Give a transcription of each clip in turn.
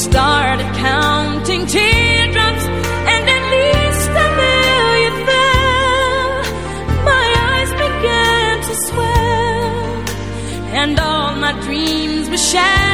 started counting teardrops, and at least a million fell. My eyes began to swell, and all my dreams were shattered.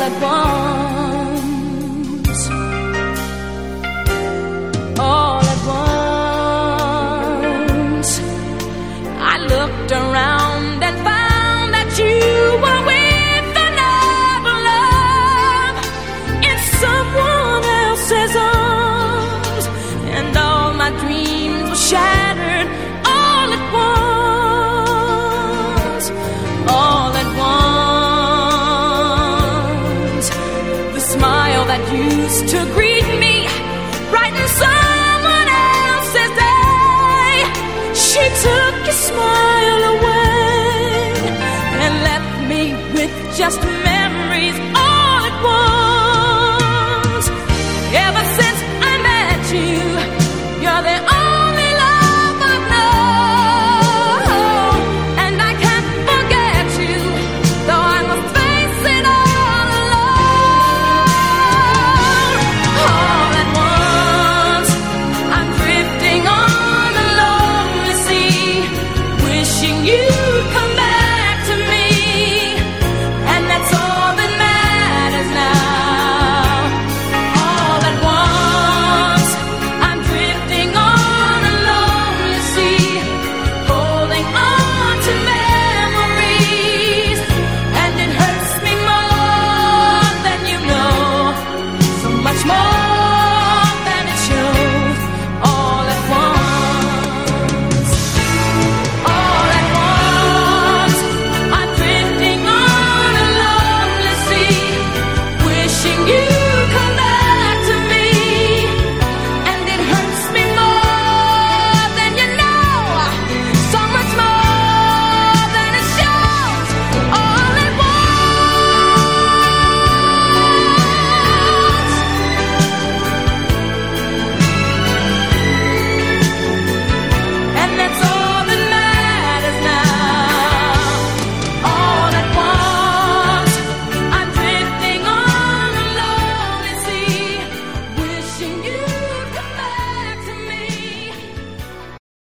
all at once. smile that used to greet me brightened someone else's day. She took your smile away and left me with just memories all at once.